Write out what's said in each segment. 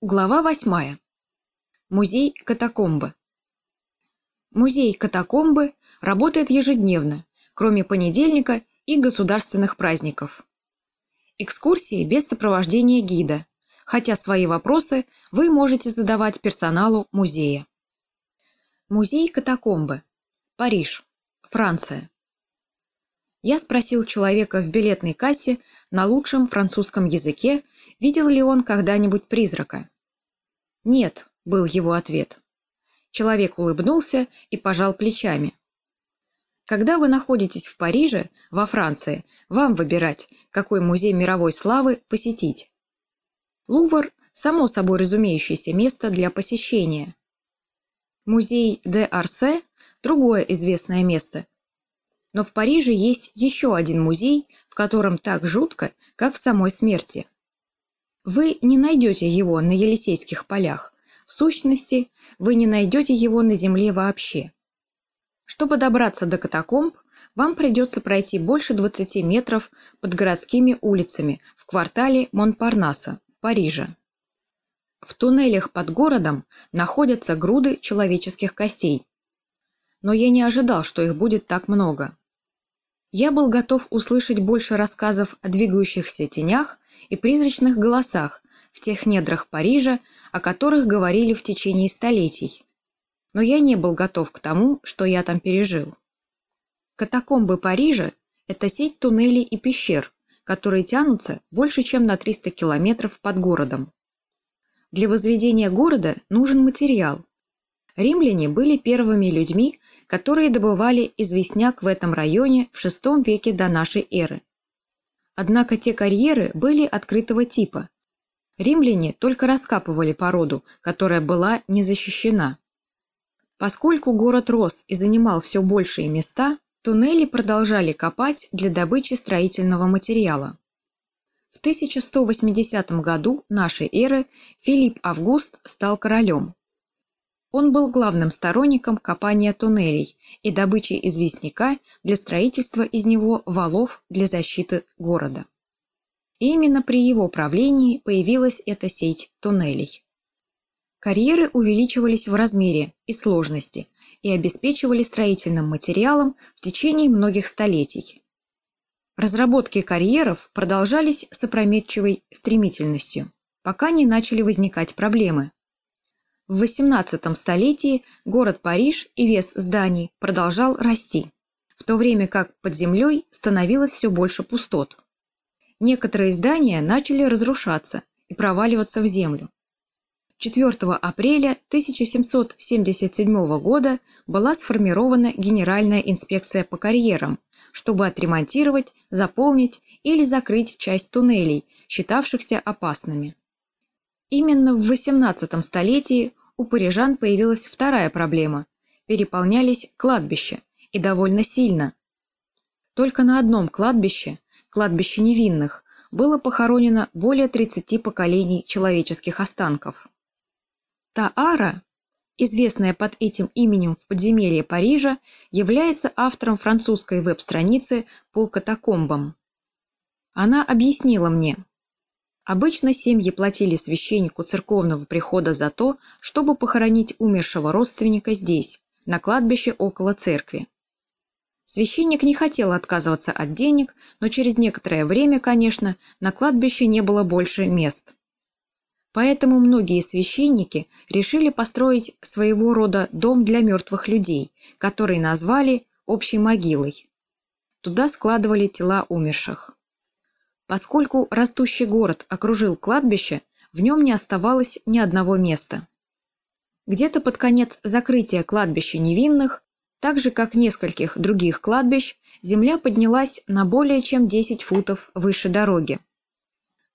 Глава восьмая. Музей катакомбы. Музей катакомбы работает ежедневно, кроме понедельника и государственных праздников. Экскурсии без сопровождения гида, хотя свои вопросы вы можете задавать персоналу музея. Музей катакомбы. Париж. Франция. Я спросил человека в билетной кассе на лучшем французском языке, видел ли он когда-нибудь призрака. «Нет», – был его ответ. Человек улыбнулся и пожал плечами. Когда вы находитесь в Париже, во Франции, вам выбирать, какой музей мировой славы посетить. Лувр – само собой разумеющееся место для посещения. Музей де Арсе – другое известное место. Но в Париже есть еще один музей, в котором так жутко, как в самой смерти – вы не найдете его на Елисейских полях. В сущности, вы не найдете его на земле вообще. Чтобы добраться до катакомб, вам придется пройти больше 20 метров под городскими улицами в квартале Монпарнаса в Париже. В туннелях под городом находятся груды человеческих костей. Но я не ожидал, что их будет так много. Я был готов услышать больше рассказов о двигающихся тенях и призрачных голосах в тех недрах Парижа, о которых говорили в течение столетий. Но я не был готов к тому, что я там пережил. Катакомбы Парижа – это сеть туннелей и пещер, которые тянутся больше, чем на 300 километров под городом. Для возведения города нужен материал. Римляне были первыми людьми, которые добывали известняк в этом районе в VI веке до нашей эры. Однако те карьеры были открытого типа. Римляне только раскапывали породу, которая была не защищена. Поскольку город рос и занимал все большие места, туннели продолжали копать для добычи строительного материала. В 1180 году нашей эры Филипп Август стал королем. Он был главным сторонником копания туннелей и добычи известняка для строительства из него валов для защиты города. И именно при его правлении появилась эта сеть туннелей. Карьеры увеличивались в размере и сложности и обеспечивали строительным материалом в течение многих столетий. Разработки карьеров продолжались с опрометчивой стремительностью, пока не начали возникать проблемы, в XVIII столетии город Париж и вес зданий продолжал расти, в то время как под землей становилось все больше пустот. Некоторые здания начали разрушаться и проваливаться в землю. 4 апреля 1777 года была сформирована Генеральная инспекция по карьерам, чтобы отремонтировать, заполнить или закрыть часть туннелей, считавшихся опасными. Именно в XVIII столетии у парижан появилась вторая проблема – переполнялись кладбища, и довольно сильно. Только на одном кладбище, кладбище невинных, было похоронено более 30 поколений человеческих останков. Таара, известная под этим именем в подземелье Парижа, является автором французской веб-страницы по катакомбам. Она объяснила мне, Обычно семьи платили священнику церковного прихода за то, чтобы похоронить умершего родственника здесь, на кладбище около церкви. Священник не хотел отказываться от денег, но через некоторое время, конечно, на кладбище не было больше мест. Поэтому многие священники решили построить своего рода дом для мертвых людей, который назвали общей могилой. Туда складывали тела умерших. Поскольку растущий город окружил кладбище, в нем не оставалось ни одного места. Где-то под конец закрытия кладбища невинных, так же как нескольких других кладбищ, земля поднялась на более чем 10 футов выше дороги.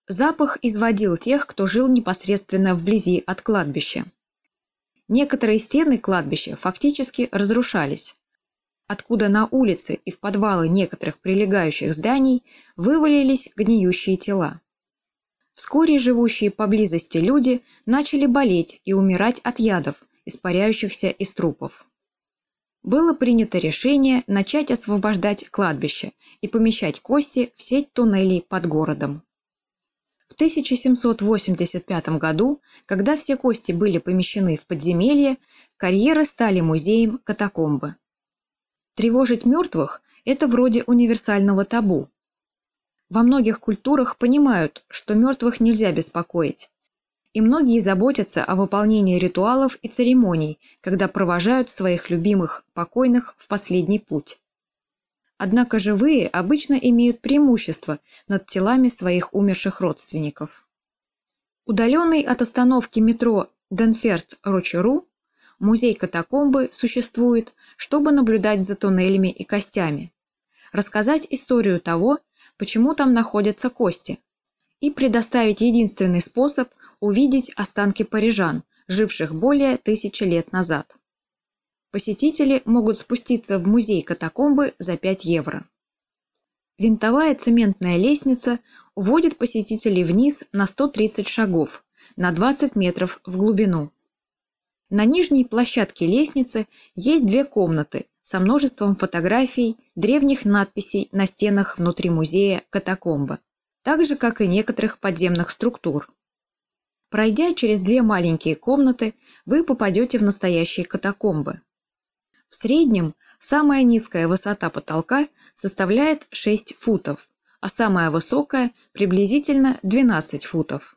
Запах изводил тех, кто жил непосредственно вблизи от кладбища. Некоторые стены кладбища фактически разрушались откуда на улицы и в подвалы некоторых прилегающих зданий вывалились гниющие тела. Вскоре живущие поблизости люди начали болеть и умирать от ядов, испаряющихся из трупов. Было принято решение начать освобождать кладбище и помещать кости в сеть туннелей под городом. В В 1785 году, когда все кости были помещены в подземелье, карьеры стали музеем катакомбы. Тревожить мертвых – это вроде универсального табу. Во многих культурах понимают, что мертвых нельзя беспокоить. И многие заботятся о выполнении ритуалов и церемоний, когда провожают своих любимых покойных в последний путь. Однако живые обычно имеют преимущество над телами своих умерших родственников. Удаленный от остановки метро Денферт-Рочеру, музей катакомбы существует, чтобы наблюдать за туннелями и костями, рассказать историю того, почему там находятся кости, и предоставить единственный способ увидеть останки парижан, живших более тысячи лет назад. Посетители могут спуститься в музей катакомбы за 5 евро. Винтовая цементная лестница уводит посетителей вниз на 130 шагов, на 20 метров в глубину. На нижней площадке лестницы есть две комнаты со множеством фотографий, древних надписей на стенах внутри музея катакомбы, так же, как и некоторых подземных структур. Пройдя через две маленькие комнаты, вы попадете в настоящие катакомбы. В среднем самая низкая высота потолка составляет 6 футов, а самая высокая – приблизительно 12 футов.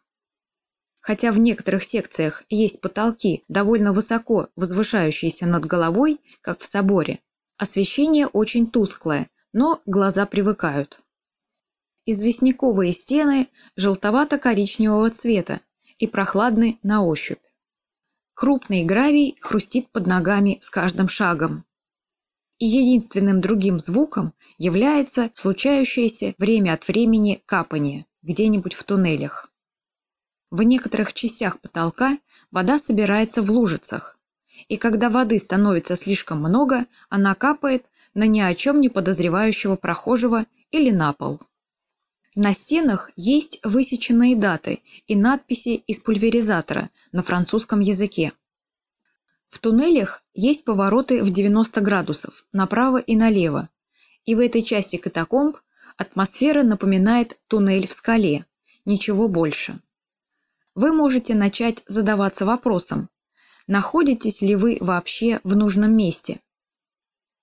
Хотя в некоторых секциях есть потолки, довольно высоко возвышающиеся над головой, как в соборе, освещение очень тусклое, но глаза привыкают. Известняковые стены желтовато-коричневого цвета и прохладны на ощупь. Крупный гравий хрустит под ногами с каждым шагом. И единственным другим звуком является случающееся время от времени капание где-нибудь в туннелях. В некоторых частях потолка вода собирается в лужицах, и когда воды становится слишком много, она капает на ни о чем не подозревающего прохожего или на пол. На стенах есть высеченные даты и надписи из пульверизатора на французском языке. В туннелях есть повороты в 90 градусов направо и налево, и в этой части катакомб атмосфера напоминает туннель в скале, ничего больше. Вы можете начать задаваться вопросом, находитесь ли вы вообще в нужном месте.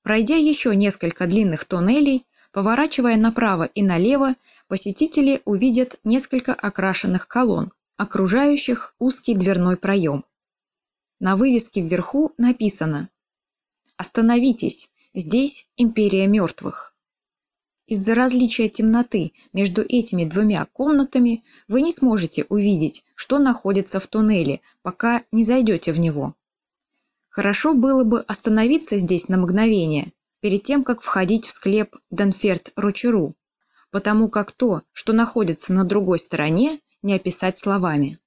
Пройдя еще несколько длинных туннелей, Поворачивая направо и налево, посетители увидят несколько окрашенных колонн, окружающих узкий дверной проем. На вывеске вверху написано «Остановитесь, здесь империя мертвых». Из-за различия темноты между этими двумя комнатами вы не сможете увидеть, что находится в туннеле, пока не зайдете в него. Хорошо было бы остановиться здесь на мгновение перед тем, как входить в склеп Денферт-Рочеру, потому как то, что находится на другой стороне, не описать словами.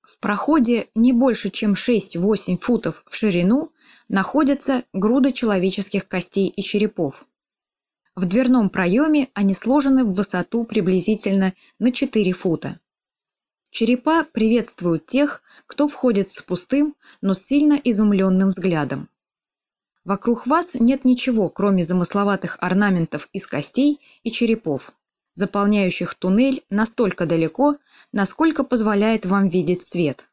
В проходе не больше, чем 6-8 футов в ширину находятся груды человеческих костей и черепов. В дверном проеме они сложены в высоту приблизительно на 4 фута. Черепа приветствуют тех, кто входит с пустым, но сильно изумленным взглядом. Вокруг вас нет ничего, кроме замысловатых орнаментов из костей и черепов, заполняющих туннель настолько далеко, насколько позволяет вам видеть свет.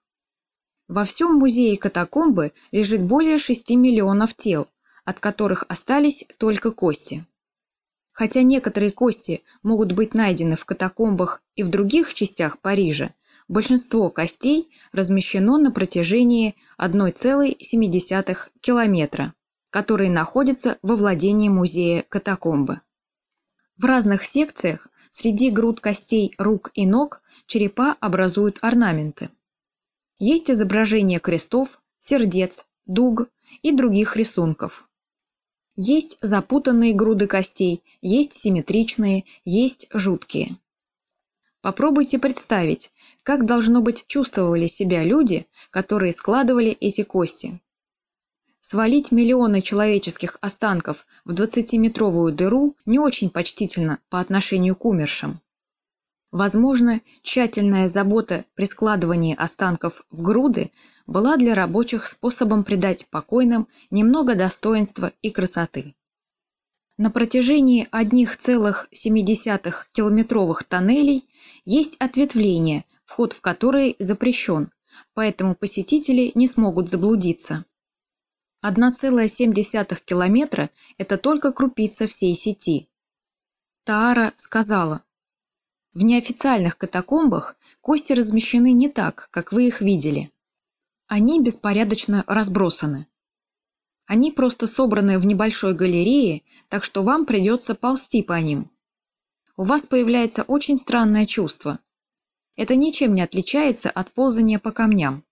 Во всем музее катакомбы лежит более 6 миллионов тел, от которых остались только кости. Хотя некоторые кости могут быть найдены в катакомбах и в других частях Парижа, большинство костей размещено на протяжении 1,7 километра которые находятся во владении музея катакомбы. В разных секциях среди груд костей рук и ног черепа образуют орнаменты. Есть изображения крестов, сердец, дуг и других рисунков. Есть запутанные груды костей, есть симметричные, есть жуткие. Попробуйте представить, как должно быть чувствовали себя люди, которые складывали эти кости. Свалить миллионы человеческих останков в 20-метровую дыру не очень почтительно по отношению к умершим. Возможно, тщательная забота при складывании останков в груды была для рабочих способом придать покойным немного достоинства и красоты. На протяжении одних целых 1,7 километровых тоннелей Есть ответвление, вход в которые запрещен, поэтому посетители не смогут заблудиться. 1,7 километра – это только крупица всей сети. Таара сказала, в неофициальных катакомбах кости размещены не так, как вы их видели. Они беспорядочно разбросаны. Они просто собраны в небольшой галерее, так что вам придется ползти по ним. У вас появляется очень странное чувство. Это ничем не отличается от ползания по камням.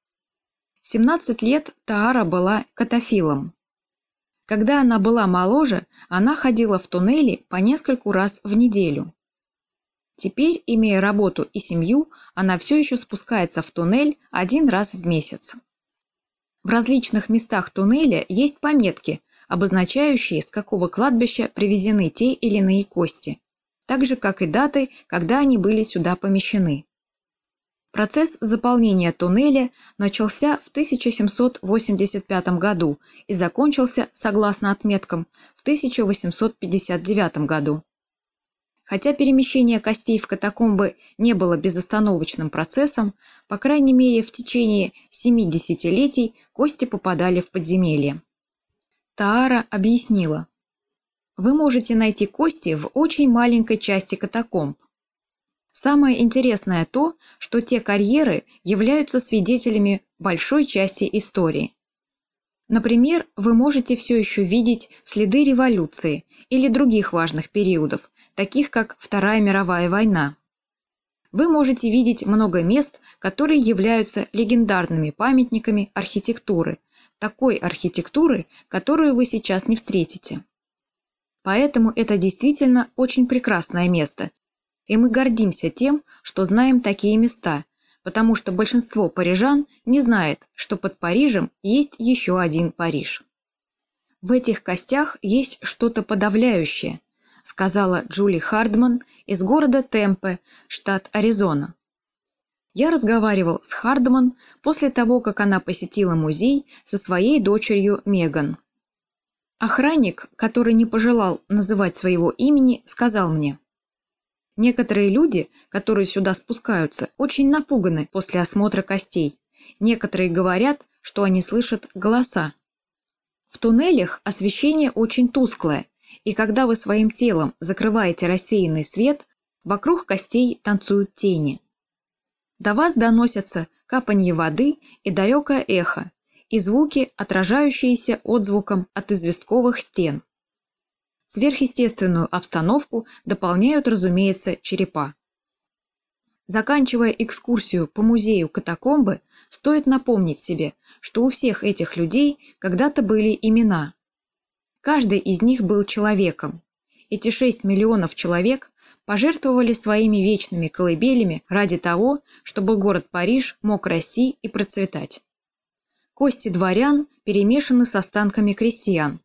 17 лет Таара была катафилом. Когда она была моложе, она ходила в туннели по нескольку раз в неделю. Теперь, имея работу и семью, она все еще спускается в туннель один раз в месяц. В различных местах туннеля есть пометки, обозначающие, с какого кладбища привезены те или иные кости, так же, как и даты, когда они были сюда помещены. Процесс заполнения туннеля начался в 1785 году и закончился, согласно отметкам, в 1859 году. Хотя перемещение костей в катакомбы не было безостановочным процессом, по крайней мере в течение семи десятилетий кости попадали в подземелье. Таара объяснила. Вы можете найти кости в очень маленькой части катакомб. Самое интересное то, что те карьеры являются свидетелями большой части истории. Например, вы можете все еще видеть следы революции или других важных периодов, таких как Вторая мировая война. Вы можете видеть много мест, которые являются легендарными памятниками архитектуры, такой архитектуры, которую вы сейчас не встретите. Поэтому это действительно очень прекрасное место, и мы гордимся тем, что знаем такие места, потому что большинство парижан не знает, что под Парижем есть еще один Париж. В этих костях есть что-то подавляющее, сказала Джули Хардман из города Темпе, штат Аризона. Я разговаривал с Хардман после того, как она посетила музей со своей дочерью Меган. Охранник, который не пожелал называть своего имени, сказал мне, «Некоторые люди, которые сюда спускаются, очень напуганы после осмотра костей. Некоторые говорят, что они слышат голоса. В туннелях освещение очень тусклое, и когда вы своим телом закрываете рассеянный свет, вокруг костей танцуют тени. До вас доносятся капанье воды и далекое эхо, и звуки, отражающиеся отзвуком от известковых стен. Сверхъестественную обстановку дополняют, разумеется, черепа. Заканчивая экскурсию по музею катакомбы, стоит напомнить себе, что у всех этих людей когда-то были имена, Каждый из них был человеком. Эти 6 миллионов человек пожертвовали своими вечными колыбелями ради того, чтобы город Париж мог расти и процветать. Кости дворян перемешаны с останками крестьян.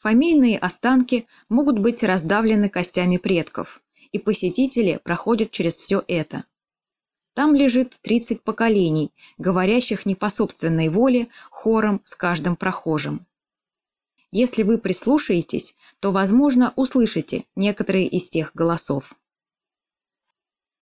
Фамильные останки могут быть раздавлены костями предков, и посетители проходят через все это. Там лежит 30 поколений, говорящих не по собственной воле, хором с каждым прохожим. Если вы прислушаетесь, то, возможно, услышите некоторые из тех голосов.